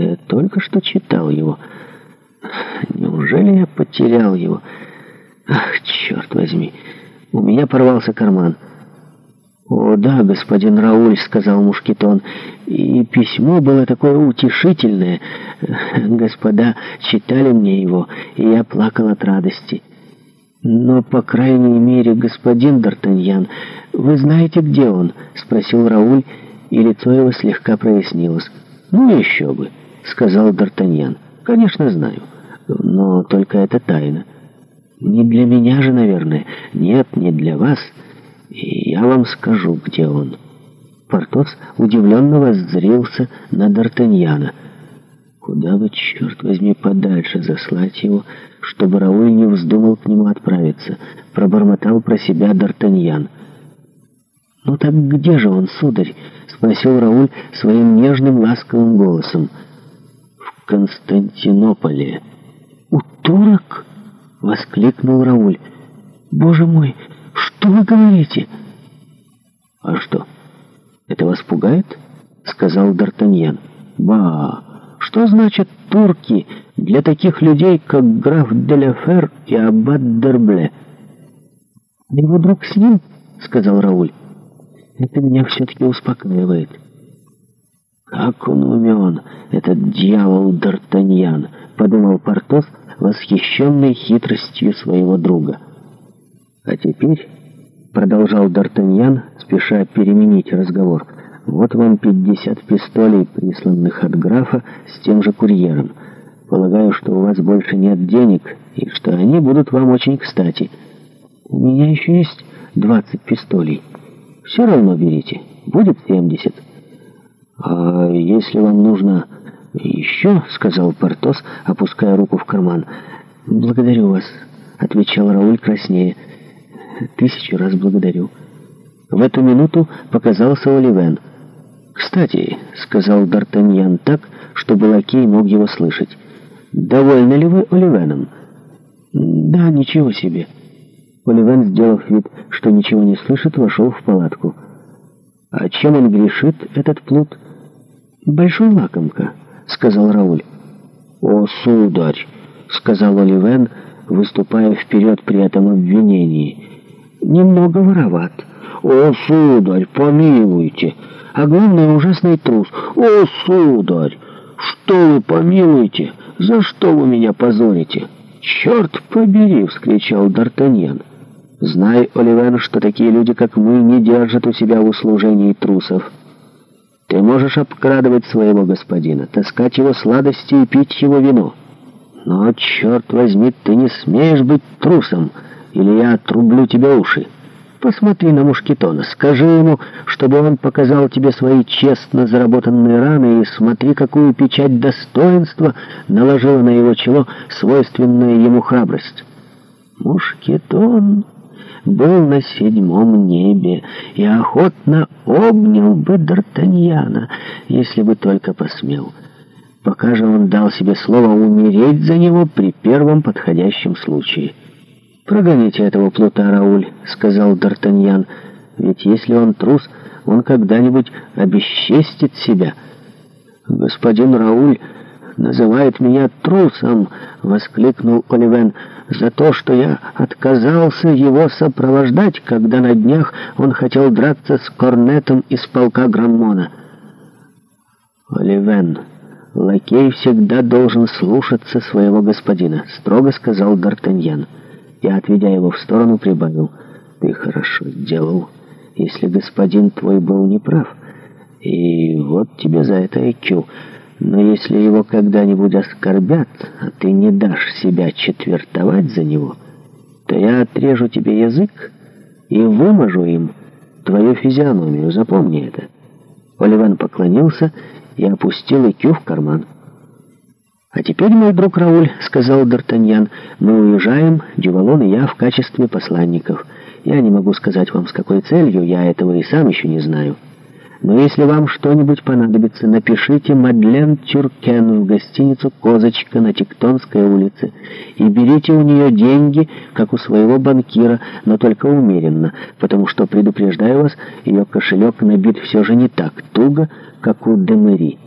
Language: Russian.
Я только что читал его. Неужели я потерял его? Ах, черт возьми! У меня порвался карман. «О, да, господин Рауль», — сказал Мушкетон, — «и письмо было такое утешительное. Господа читали мне его, и я плакал от радости». «Но, по крайней мере, господин Д'Артаньян, вы знаете, где он?» — спросил Рауль, и лицо его слегка прояснилось. «Ну, еще бы!» сказал Д'Артаньян. «Конечно знаю, но только это тайна. Не для меня же, наверное. Нет, не для вас. И я вам скажу, где он». Портос удивленно воззрился на Д'Артаньяна. «Куда бы, черт возьми, подальше заслать его, чтобы Рауль не вздумал к нему отправиться?» — пробормотал про себя Д'Артаньян. «Ну так где же он, сударь?» — спросил Рауль своим нежным ласковым голосом. Константинополе. «У турок?» — воскликнул Рауль. «Боже мой, что вы говорите?» «А что, это вас пугает?» — сказал Д'Артаньян. «Ба! Что значит турки для таких людей, как граф Деляфер и аббат Дербле?» Его друг с ним?» — сказал Рауль. «Это меня все-таки успокаивает». Как он اکن этот дьявол Д'Артаньян», — подумал Портос, восхищенный хитростью своего друга. «А теперь», — продолжал Д'Артаньян, спеша переменить разговор, — «вот вам пятьдесят пистолей, присланных от графа с тем же курьером. Полагаю, что у вас больше нет денег, и что они будут вам очень кстати. У меня еще есть двадцать пистолей. Все равно берите, будет семьдесят». «А если вам нужно еще?» — сказал Портос, опуская руку в карман. «Благодарю вас», — отвечал Рауль краснее. «Тысячу раз благодарю». В эту минуту показался Оливен. «Кстати», — сказал Д'Артаньян так, чтобы лакей мог его слышать, «довольны ли вы Оливеном?» «Да, ничего себе». Оливен, сделав вид, что ничего не слышит, вошел в палатку. «А чем он грешит, этот плут?» «Большой лакомка», — сказал Рауль. «О, сударь!» — сказал Оливен, выступая вперед при этом обвинении. «Немного вороват». «О, сударь, помилуйте! А огромный ужасный трус! О, сударь! Что вы помилуете? За что вы меня позорите?» «Черт побери!» — вскричал Д'Артаньян. «Знай, Оливен, что такие люди, как мы, не держат у себя в услужении трусов». Ты можешь обкрадывать своего господина, таскать его сладости и пить его вино. Но, черт возьми, ты не смеешь быть трусом, или я отрублю тебе уши. Посмотри на Мушкетона, скажи ему, чтобы он показал тебе свои честно заработанные раны, и смотри, какую печать достоинства наложила на его чело свойственная ему храбрость. Мушкетон был на седьмом небе и охотно обнял бы Д'Артаньяна, если бы только посмел. Пока же он дал себе слово умереть за него при первом подходящем случае. «Прогоните этого плута, Рауль», — сказал Д'Артаньян, — «ведь если он трус, он когда-нибудь обесчестит себя». «Господин Рауль...» называет меня трусом!» — воскликнул Оливен. «За то, что я отказался его сопровождать, когда на днях он хотел драться с корнетом из полка Граммона». «Оливен, лакей всегда должен слушаться своего господина», — строго сказал Д'Артаньян. И, отведя его в сторону, прибавил. «Ты хорошо делал, если господин твой был неправ. И вот тебе за это и IQ». Но если его когда-нибудь оскорбят, а ты не дашь себя четвертовать за него, то я отрежу тебе язык и вымажу им твою физиономию, запомни это». Оливан поклонился и опустил икю в карман. «А теперь, мой друг Рауль, — сказал Д'Артаньян, — мы уезжаем, Дювалон и я в качестве посланников. Я не могу сказать вам, с какой целью, я этого и сам еще не знаю». Но если вам что-нибудь понадобится, напишите Мадлен Тюркен в гостиницу «Козочка» на Тектонской улице и берите у нее деньги, как у своего банкира, но только умеренно, потому что, предупреждаю вас, ее кошелек набит все же не так туго, как у Демери.